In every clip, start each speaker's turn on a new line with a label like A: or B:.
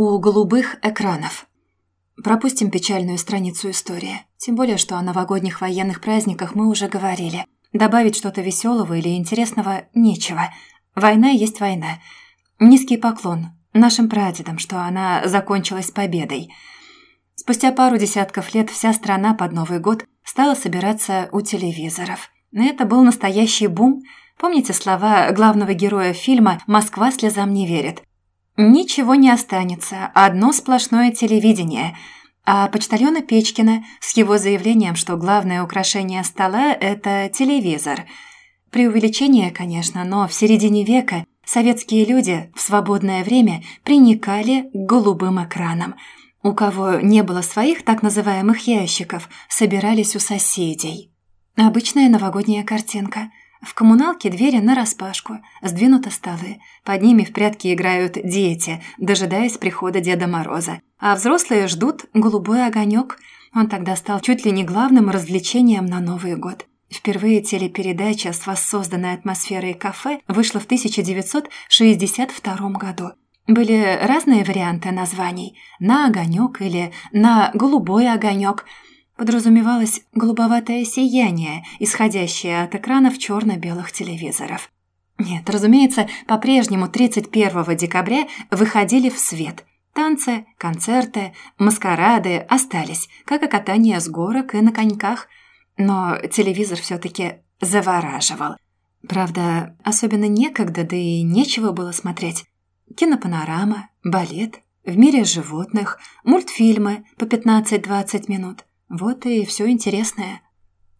A: у голубых экранов. Пропустим печальную страницу истории. Тем более, что о новогодних военных праздниках мы уже говорили. Добавить что-то веселого или интересного нечего. Война есть война. Низкий поклон нашим прадедам, что она закончилась победой. Спустя пару десятков лет вся страна под Новый год стала собираться у телевизоров. Это был настоящий бум. Помните слова главного героя фильма «Москва слезам не верит»? Ничего не останется, одно сплошное телевидение. А почтальона Печкина с его заявлением, что главное украшение стола – это телевизор. Преувеличение, конечно, но в середине века советские люди в свободное время приникали к голубым экранам. У кого не было своих так называемых ящиков, собирались у соседей. Обычная новогодняя картинка – в коммуналке двери нараспашку, сдвинуты столы. Под ними в прятки играют дети, дожидаясь прихода Деда Мороза. А взрослые ждут голубой огонек. Он тогда стал чуть ли не главным развлечением на Новый год. Впервые телепередача с воссозданной атмосферой кафе вышла в 1962 году. Были разные варианты названий «На огонек» или «На голубой огонек», подразумевалось голубоватое сияние, исходящее от экранов черно-белых телевизоров. Нет, разумеется, по-прежнему 31 декабря выходили в свет. Танцы, концерты, маскарады остались, как и катание с горок и на коньках. Но телевизор все-таки завораживал. Правда, особенно некогда, да и нечего было смотреть. Кинопанорама, балет, в мире животных, мультфильмы по 15-20 минут. Вот и все интересное.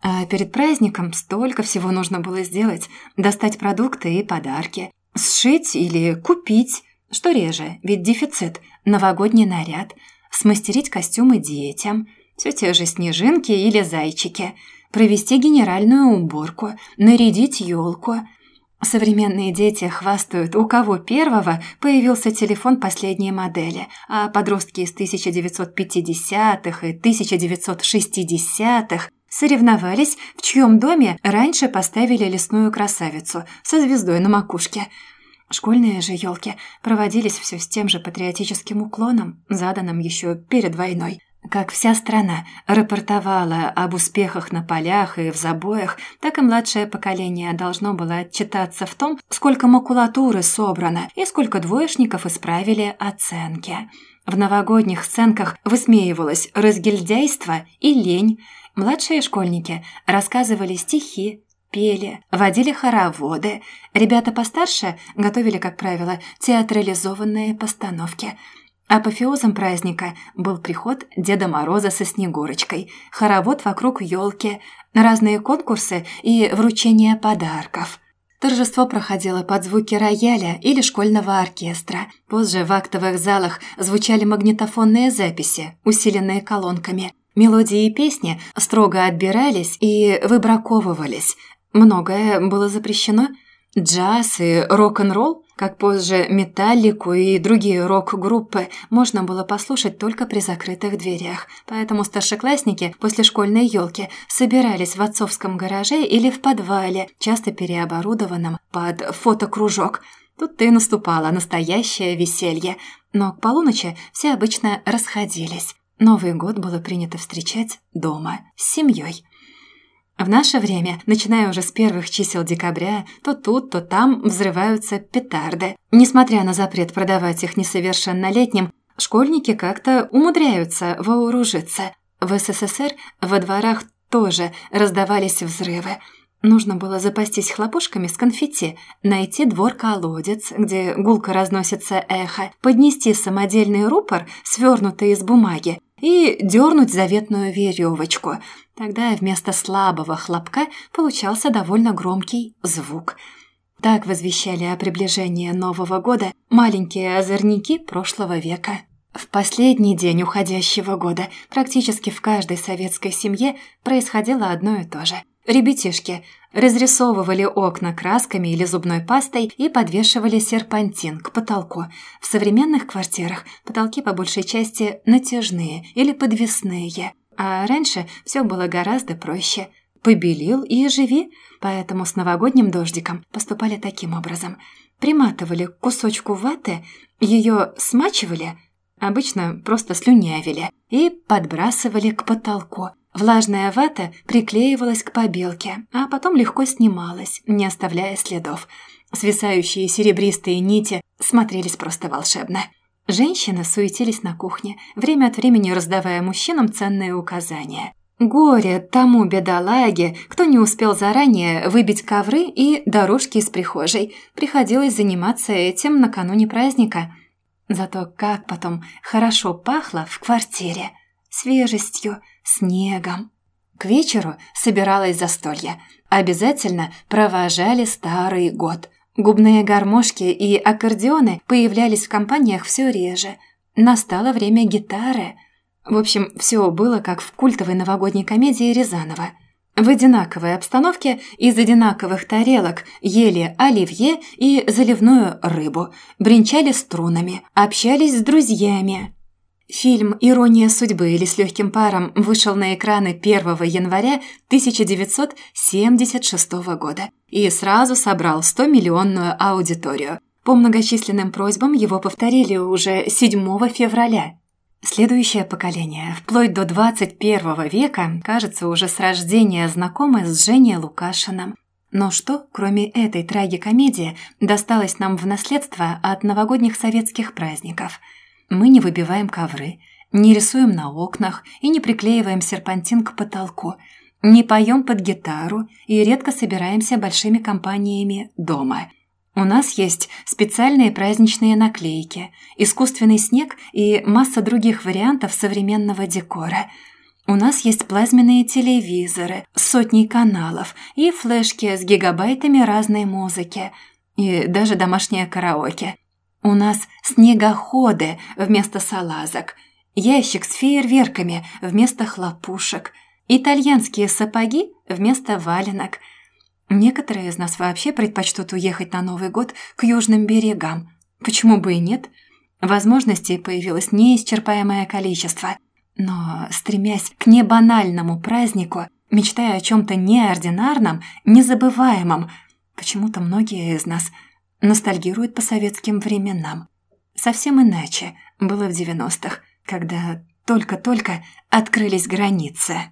A: А перед праздником столько всего нужно было сделать. Достать продукты и подарки. Сшить или купить. Что реже, ведь дефицит. Новогодний наряд. Смастерить костюмы детям. Все те же снежинки или зайчики. Провести генеральную уборку. Нарядить елку. Современные дети хвастают, у кого первого появился телефон последней модели, а подростки из 1950-х и 1960-х соревновались, в чьем доме раньше поставили лесную красавицу со звездой на макушке. Школьные же елки проводились все с тем же патриотическим уклоном, заданным еще перед войной – как вся страна рапортовала об успехах на полях и в забоях, так и младшее поколение должно было отчитаться в том, сколько макулатуры собрано и сколько двоечников исправили оценки. В новогодних сценках высмеивалось разгильдяйство и лень. Младшие школьники рассказывали стихи, пели, водили хороводы. Ребята постарше готовили, как правило, театрализованные постановки – Апофеозом праздника был приход Деда Мороза со Снегурочкой, хоровод вокруг елки, разные конкурсы и вручение подарков. Торжество проходило под звуки рояля или школьного оркестра. Позже в актовых залах звучали магнитофонные записи, усиленные колонками. Мелодии и песни строго отбирались и выбраковывались. Многое было запрещено. Джаз и рок-н-ролл как позже «Металлику» и другие рок-группы можно было послушать только при закрытых дверях, поэтому старшеклассники после школьной елки собирались в отцовском гараже или в подвале, часто переоборудованном под фотокружок. Тут-то и наступало настоящее веселье, но к полуночи все обычно расходились. Новый год было принято встречать дома, с семьей. В наше время, начиная уже с первых чисел декабря, то тут, то там взрываются петарды. Несмотря на запрет продавать их несовершеннолетним, школьники как-то умудряются вооружиться. В СССР во дворах тоже раздавались взрывы. Нужно было запастись хлопушками с конфетти, найти двор-колодец, где гулко разносится эхо, поднести самодельный рупор, свернутый из бумаги, и дернуть заветную веревочку. Тогда вместо слабого хлопка получался довольно громкий звук. Так возвещали о приближении Нового года маленькие озорники прошлого века. В последний день уходящего года практически в каждой советской семье происходило одно и то же. Ребятишки разрисовывали окна красками или зубной пастой и подвешивали серпантин к потолку. В современных квартирах потолки по большей части натяжные или подвесные, а раньше все было гораздо проще. Побелил и живи, поэтому с новогодним дождиком поступали таким образом. Приматывали кусочку ваты, ее смачивали, обычно просто слюнявили, и подбрасывали к потолку. Влажная вата приклеивалась к побелке, а потом легко снималась, не оставляя следов. Свисающие серебристые нити смотрелись просто волшебно. Женщины суетились на кухне, время от времени раздавая мужчинам ценные указания. Горе тому бедолаге, кто не успел заранее выбить ковры и дорожки из прихожей. Приходилось заниматься этим накануне праздника. Зато как потом хорошо пахло в квартире. Свежестью, снегом. К вечеру собиралось застолье. Обязательно провожали старый год. Губные гармошки и аккордеоны появлялись в компаниях все реже. Настало время гитары. В общем, все было как в культовой новогодней комедии Рязанова. В одинаковой обстановке из одинаковых тарелок ели оливье и заливную рыбу, бренчали струнами, общались с друзьями, Фильм «Ирония судьбы» или «С легким паром» вышел на экраны 1 января 1976 года и сразу собрал 100-миллионную аудиторию. По многочисленным просьбам его повторили уже 7 февраля. Следующее поколение, вплоть до 21 века, кажется, уже с рождения знакомы с Женей Лукашиным. Но что, кроме этой трагикомедии, досталось нам в наследство от новогодних советских праздников – мы не выбиваем ковры, не рисуем на окнах и не приклеиваем серпантин к потолку, не поем под гитару и редко собираемся большими компаниями дома. У нас есть специальные праздничные наклейки, искусственный снег и масса других вариантов современного декора. У нас есть плазменные телевизоры, сотни каналов и флешки с гигабайтами разной музыки, и даже домашнее караоке. У нас снегоходы вместо салазок, ящик с фейерверками вместо хлопушек, итальянские сапоги вместо валенок. Некоторые из нас вообще предпочтут уехать на Новый год к южным берегам. Почему бы и нет? Возможностей появилось неисчерпаемое количество. Но, стремясь к небанальному празднику, мечтая о чем-то неординарном, незабываемом, почему-то многие из нас – ностальгирует по советским временам. Совсем иначе было в 90-х, когда только-только открылись границы.